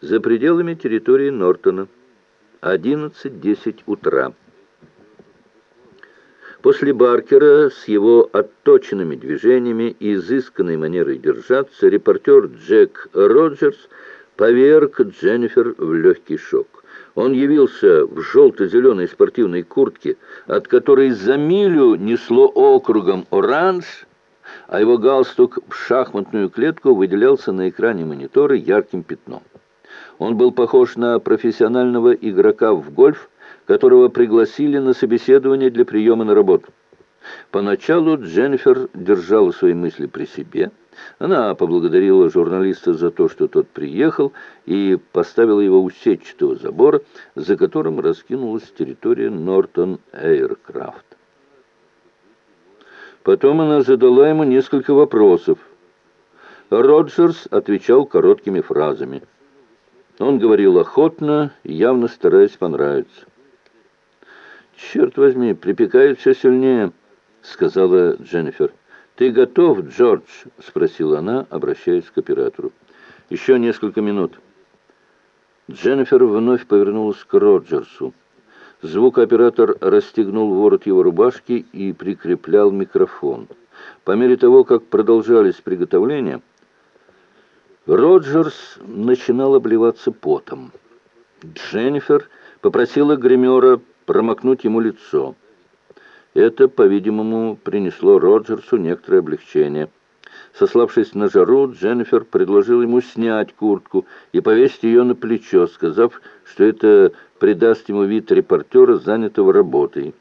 за пределами территории Нортона. 11.10 утра. После Баркера с его отточенными движениями и изысканной манерой держаться репортер Джек Роджерс поверг Дженнифер в легкий шок. Он явился в желто-зеленой спортивной куртке, от которой за милю несло округом оранж, а его галстук в шахматную клетку выделялся на экране монитора ярким пятном. Он был похож на профессионального игрока в гольф, которого пригласили на собеседование для приема на работу. Поначалу Дженнифер держала свои мысли при себе. Она поблагодарила журналиста за то, что тот приехал, и поставила его у сетчатого забора, за которым раскинулась территория Нортон Эйркрафт. Потом она задала ему несколько вопросов. Роджерс отвечал короткими фразами. Он говорил охотно, явно стараясь понравиться. «Черт возьми, припекает все сильнее», — сказала Дженнифер. «Ты готов, Джордж?» — спросила она, обращаясь к оператору. «Еще несколько минут». Дженнифер вновь повернулась к Роджерсу. Звукооператор расстегнул ворот его рубашки и прикреплял микрофон. По мере того, как продолжались приготовления, Роджерс начинал обливаться потом. Дженнифер попросила гримера промокнуть ему лицо. Это, по-видимому, принесло Роджерсу некоторое облегчение. Сославшись на жару, Дженнифер предложил ему снять куртку и повесить ее на плечо, сказав, что это придаст ему вид репортера, занятого работой.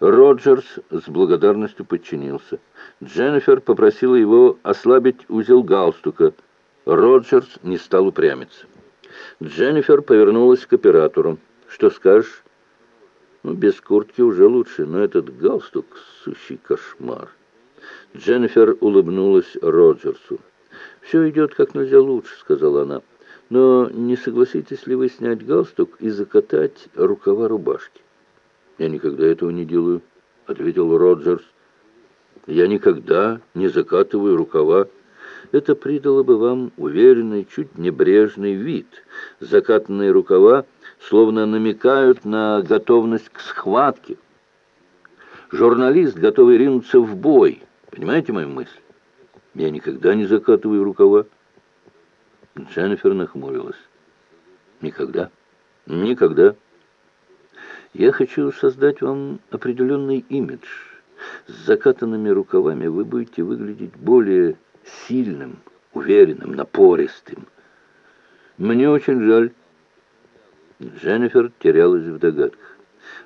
Роджерс с благодарностью подчинился. Дженнифер попросила его ослабить узел галстука. Роджерс не стал упрямиться. Дженнифер повернулась к оператору. «Что скажешь?» Ну, без куртки уже лучше, но этот галстук — сущий кошмар. Дженнифер улыбнулась Роджерсу. «Все идет как нельзя лучше», — сказала она. «Но не согласитесь ли вы снять галстук и закатать рукава рубашки?» «Я никогда этого не делаю», — ответил Роджерс. «Я никогда не закатываю рукава. Это придало бы вам уверенный, чуть небрежный вид. Закатанные рукава словно намекают на готовность к схватке. Журналист, готовый ринуться в бой. Понимаете мою мысль? Я никогда не закатываю рукава. Дженнифер нахмурилась. Никогда? Никогда. Я хочу создать вам определенный имидж. С закатанными рукавами вы будете выглядеть более сильным, уверенным, напористым. Мне очень жаль. Дженнифер терялась в догадках.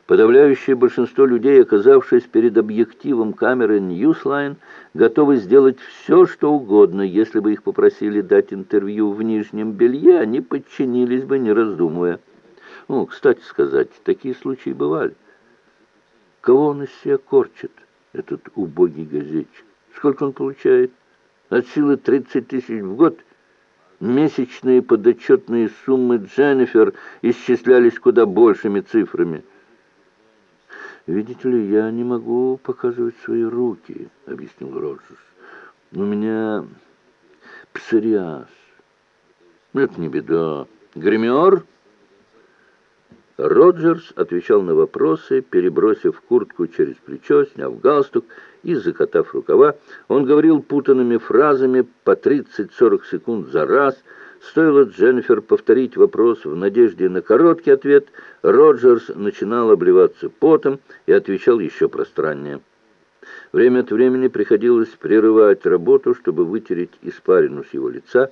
Подавляющее большинство людей, оказавшись перед объективом камеры Newsline, готовы сделать все, что угодно. Если бы их попросили дать интервью в нижнем белье, они подчинились бы, не раздумывая. Ну, кстати сказать, такие случаи бывали. Кого он из себя корчит, этот убогий газетчик? Сколько он получает? От силы 30 тысяч в год – Месячные подотчетные суммы Дженнифер исчислялись куда большими цифрами. «Видите ли, я не могу показывать свои руки», — объяснил Роджерс. «У меня псориаз». «Это не беда. Гример?» Роджерс отвечал на вопросы, перебросив куртку через плечо, сняв галстук и закатав рукава. Он говорил путанными фразами по 30-40 секунд за раз. Стоило Дженнифер повторить вопрос в надежде на короткий ответ, Роджерс начинал обливаться потом и отвечал еще пространнее. Время от времени приходилось прерывать работу, чтобы вытереть испарину с его лица,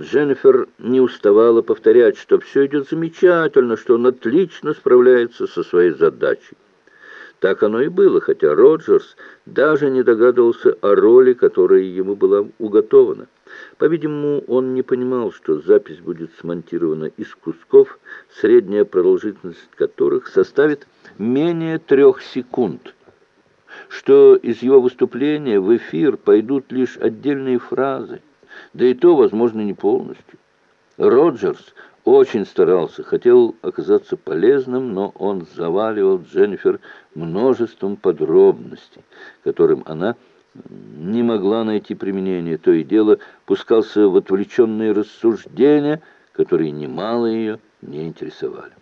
Дженнифер не уставала повторять, что все идет замечательно, что он отлично справляется со своей задачей. Так оно и было, хотя Роджерс даже не догадывался о роли, которая ему была уготована. По-видимому, он не понимал, что запись будет смонтирована из кусков, средняя продолжительность которых составит менее трех секунд, что из его выступления в эфир пойдут лишь отдельные фразы, да и то, возможно, не полностью. Роджерс очень старался, хотел оказаться полезным, но он заваливал Дженнифер множеством подробностей, которым она не могла найти применение. То и дело пускался в отвлеченные рассуждения, которые немало ее не интересовали.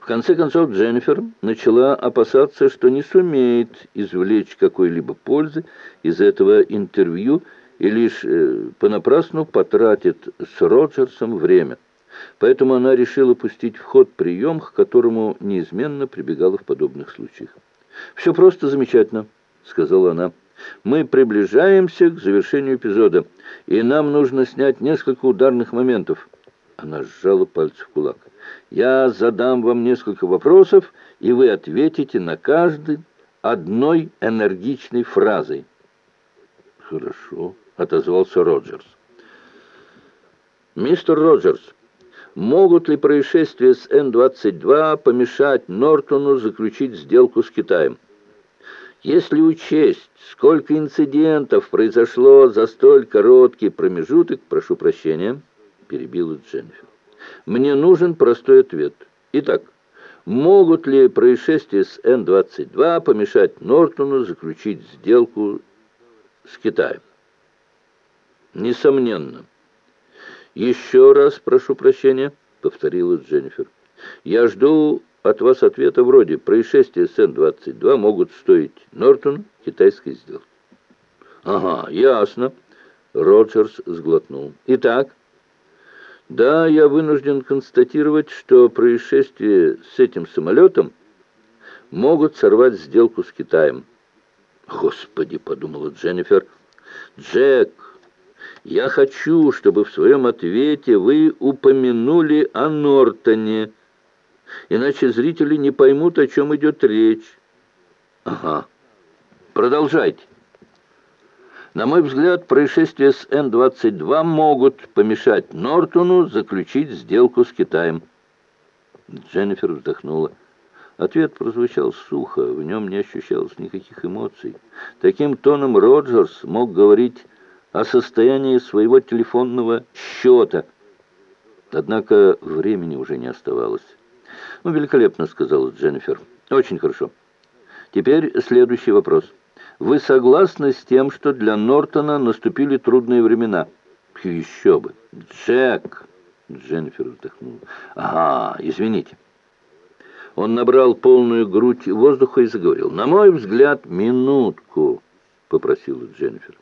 В конце концов, Дженнифер начала опасаться, что не сумеет извлечь какой-либо пользы из этого интервью и лишь э, понапрасну потратит с Роджерсом время. Поэтому она решила пустить в ход прием, к которому неизменно прибегала в подобных случаях. «Все просто замечательно», — сказала она. «Мы приближаемся к завершению эпизода, и нам нужно снять несколько ударных моментов». Она сжала пальцы в кулак. «Я задам вам несколько вопросов, и вы ответите на каждый одной энергичной фразой». «Хорошо», — отозвался Роджерс. «Мистер Роджерс, могут ли происшествия с Н-22 помешать Нортону заключить сделку с Китаем?» Если учесть, сколько инцидентов произошло за столь короткий промежуток, прошу прощения, перебила Дженнифер. Мне нужен простой ответ. Итак, могут ли происшествия с Н-22 помешать Нортону заключить сделку с Китаем? Несомненно. Еще раз прошу прощения, повторила Дженнифер. Я жду от вас ответа вроде «Происшествия с Н-22 могут стоить Нортону китайской сделки». «Ага, ясно». Роджерс сглотнул. «Итак?» «Да, я вынужден констатировать, что происшествия с этим самолетом могут сорвать сделку с Китаем». «Господи!» — подумала Дженнифер. «Джек, я хочу, чтобы в своем ответе вы упомянули о Нортоне» иначе зрители не поймут, о чем идет речь. Ага. Продолжайте. На мой взгляд, происшествия с Н-22 могут помешать Нортону заключить сделку с Китаем. Дженнифер вздохнула. Ответ прозвучал сухо, в нем не ощущалось никаких эмоций. Таким тоном Роджерс мог говорить о состоянии своего телефонного счета. Однако времени уже не оставалось. «Ну, великолепно», — сказала Дженнифер. «Очень хорошо. Теперь следующий вопрос. Вы согласны с тем, что для Нортона наступили трудные времена?» «Еще бы! Джек!» — Дженнифер вздохнула. «Ага, извините». Он набрал полную грудь воздуха и заговорил. «На мой взгляд, минутку», — попросила Дженнифер.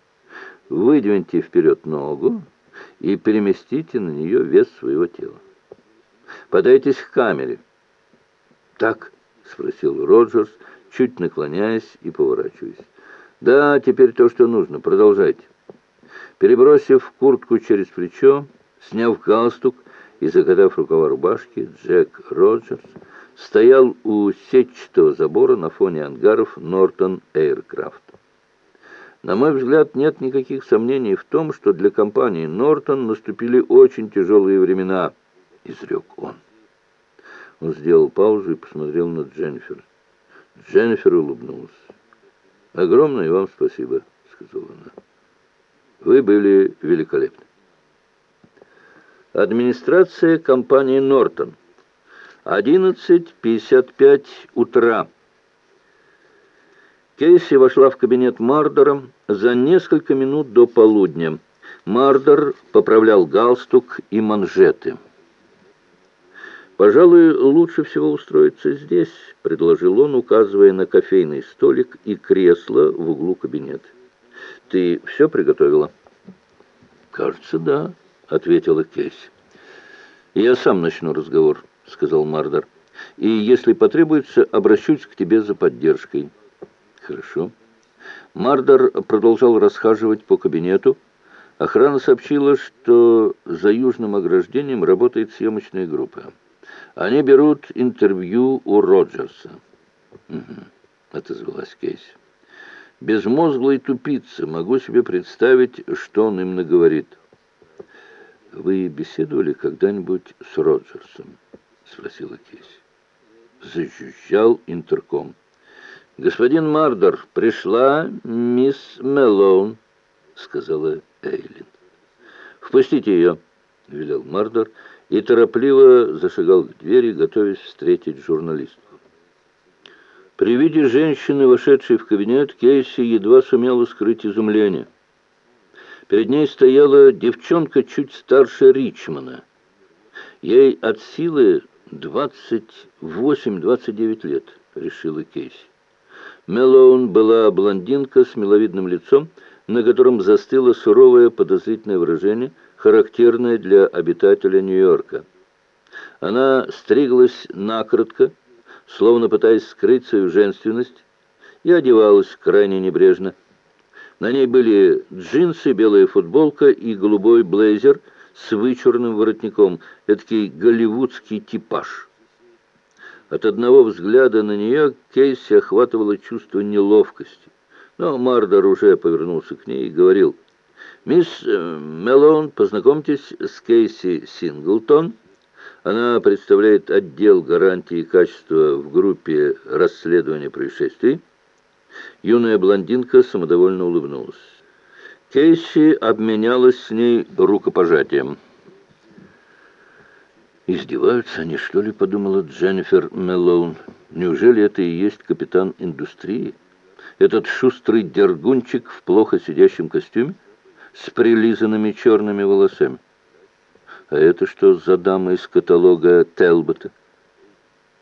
«Выдвиньте вперед ногу и переместите на нее вес своего тела. Подайтесь к камере». «Так?» — спросил Роджерс, чуть наклоняясь и поворачиваясь. «Да, теперь то, что нужно. Продолжайте». Перебросив куртку через плечо, сняв галстук и закатав рукава рубашки, Джек Роджерс стоял у сетчатого забора на фоне ангаров Нортон Эйркрафт. На мой взгляд, нет никаких сомнений в том, что для компании Нортон наступили очень тяжелые времена, изрек он. Он сделал паузу и посмотрел на Дженнифер. Дженнифер улыбнулась. «Огромное вам спасибо», — сказала она. «Вы были великолепны». Администрация компании «Нортон». 11.55 утра. Кейси вошла в кабинет Мардера за несколько минут до полудня. Мардер поправлял галстук и манжеты. «Пожалуй, лучше всего устроиться здесь», — предложил он, указывая на кофейный столик и кресло в углу кабинета. «Ты все приготовила?» «Кажется, да», — ответила Кейси. «Я сам начну разговор», — сказал Мардер. «И, если потребуется, обращусь к тебе за поддержкой». «Хорошо». Мардер продолжал расхаживать по кабинету. Охрана сообщила, что за южным ограждением работает съемочная группа. Они берут интервью у Роджерса. Угу, отозвалась Кейси. Безмозглый тупица. Могу себе представить, что он им наговорит. Вы беседовали когда-нибудь с Роджерсом? Спросила Кейси. Зажужжал интерком. «Господин Мардер, пришла мисс Мелоун», — сказала Эйлин. «Впустите ее», — велел Мардер, — и торопливо зашагал к двери, готовясь встретить журналистку. При виде женщины, вошедшей в кабинет, Кейси едва сумела скрыть изумление. Перед ней стояла девчонка чуть старше Ричмана. Ей от силы 28-29 лет, решила Кейси. Мелоун была блондинка с миловидным лицом, на котором застыло суровое подозрительное выражение, характерное для обитателя Нью-Йорка. Она стриглась накоротко, словно пытаясь скрыть свою женственность, и одевалась крайне небрежно. На ней были джинсы, белая футболка и голубой блейзер с вычурным воротником, эдакий голливудский типаж. От одного взгляда на нее Кейси охватывало чувство неловкости. Но Мардер уже повернулся к ней и говорил, «Мисс э, Мелон, познакомьтесь с Кейси Синглтон. Она представляет отдел гарантии качества в группе расследования происшествий». Юная блондинка самодовольно улыбнулась. Кейси обменялась с ней рукопожатием. «Издеваются они, что ли?» — подумала Дженнифер Мелоун. «Неужели это и есть капитан индустрии? Этот шустрый дергунчик в плохо сидящем костюме с прилизанными черными волосами? А это что за дама из каталога Телбота?»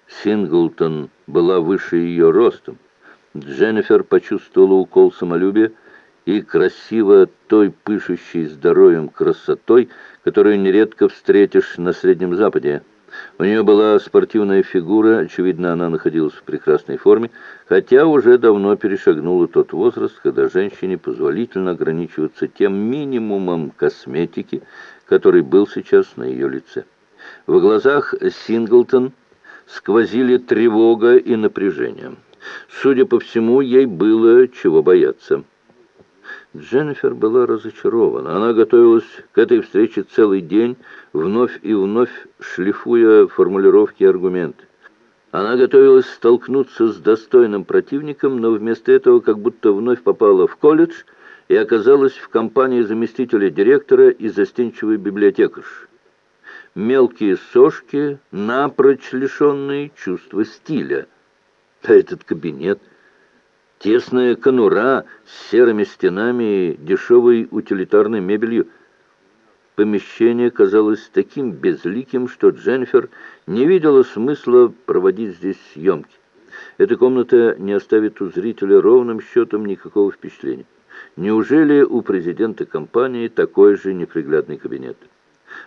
Синглтон была выше ее ростом. Дженнифер почувствовала укол самолюбия и красиво той пышущей здоровьем красотой, которую нередко встретишь на Среднем Западе. У нее была спортивная фигура, очевидно, она находилась в прекрасной форме, хотя уже давно перешагнула тот возраст, когда женщине позволительно ограничиваться тем минимумом косметики, который был сейчас на ее лице. В глазах Синглтон сквозили тревога и напряжение. Судя по всему, ей было чего бояться. Дженнифер была разочарована. Она готовилась к этой встрече целый день, вновь и вновь шлифуя формулировки и аргументы. Она готовилась столкнуться с достойным противником, но вместо этого как будто вновь попала в колледж и оказалась в компании заместителя директора и застенчивой библиотекарши. Мелкие сошки, напрочь лишенные чувства стиля – а этот кабинет, тесная конура с серыми стенами и дешевой утилитарной мебелью. Помещение казалось таким безликим, что Дженнифер не видела смысла проводить здесь съемки. Эта комната не оставит у зрителя ровным счетом никакого впечатления. Неужели у президента компании такой же неприглядный кабинет?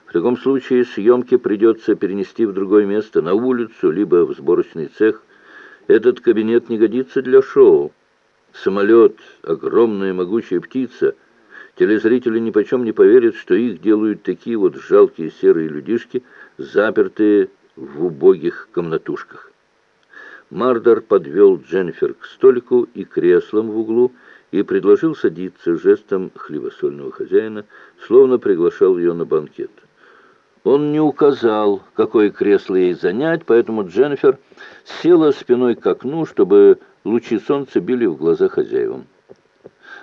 В таком случае съемки придется перенести в другое место, на улицу, либо в сборочный цех. Этот кабинет не годится для шоу. Самолет, огромная могучая птица. Телезрители ни почем не поверят, что их делают такие вот жалкие серые людишки, запертые в убогих комнатушках. Мардер подвел Дженнифер к столику и креслам в углу и предложил садиться жестом хлебосольного хозяина, словно приглашал ее на банкет. Он не указал, какое кресло ей занять, поэтому Дженнифер села спиной к окну, чтобы лучи солнца били в глаза хозяевам.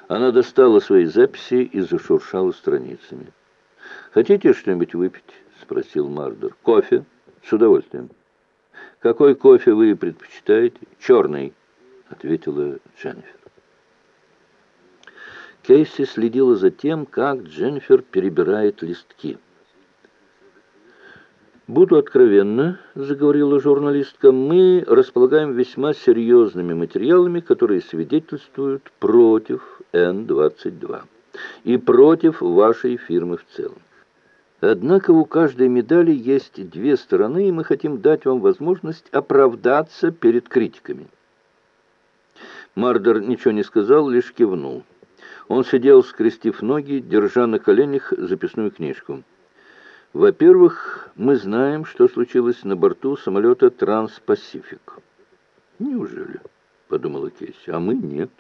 Она достала свои записи и зашуршала страницами. «Хотите что-нибудь выпить?» — спросил Мардер. «Кофе?» «С удовольствием». «Какой кофе вы предпочитаете?» «Черный», — ответила Дженнифер. Кейси следила за тем, как Дженнифер перебирает листки. «Буду откровенна», — заговорила журналистка, — «мы располагаем весьма серьезными материалами, которые свидетельствуют против Н-22 и против вашей фирмы в целом. Однако у каждой медали есть две стороны, и мы хотим дать вам возможность оправдаться перед критиками». Мардер ничего не сказал, лишь кивнул. Он сидел, скрестив ноги, держа на коленях записную книжку. Во-первых, мы знаем, что случилось на борту самолета «Транспасифик». «Неужели?» — подумала Кейси. «А мы нет».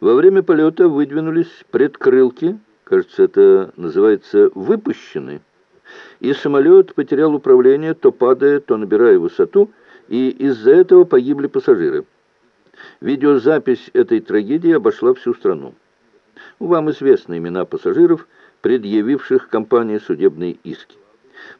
Во время полета выдвинулись предкрылки, кажется, это называется «выпущены», и самолет потерял управление, то падая, то набирая высоту, и из-за этого погибли пассажиры. Видеозапись этой трагедии обошла всю страну. Вам известны имена пассажиров – предъявивших компании судебные иски.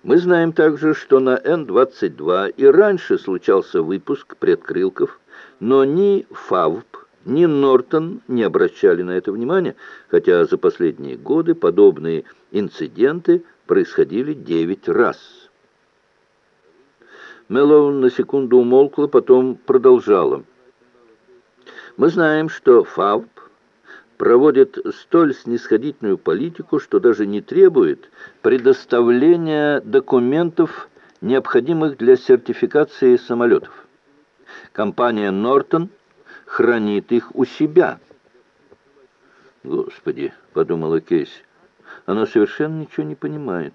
Мы знаем также, что на Н-22 и раньше случался выпуск предкрылков, но ни ФАВП, ни Нортон не обращали на это внимания, хотя за последние годы подобные инциденты происходили девять раз. Мэллоун на секунду умолкла, потом продолжала. «Мы знаем, что ФАВП проводит столь снисходительную политику, что даже не требует предоставления документов, необходимых для сертификации самолетов. Компания «Нортон» хранит их у себя. «Господи!» — подумала Кейси. «Она совершенно ничего не понимает.